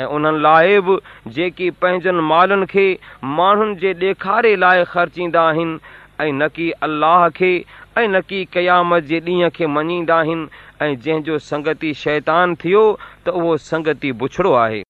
۽ انهن لاءِ به جيڪي پنهنجن مالن کي ماڻهن جي ڏيکاري لاءِ کرچيندا آهن ۽ نه ڪه الله کي ۽ نه ڪه قيامت جي ڏينهن کي مڃيندا آهن ۽ جنهن جو سنگت شيطان ٿيو ته اهو سنگت بڇڙو آهي.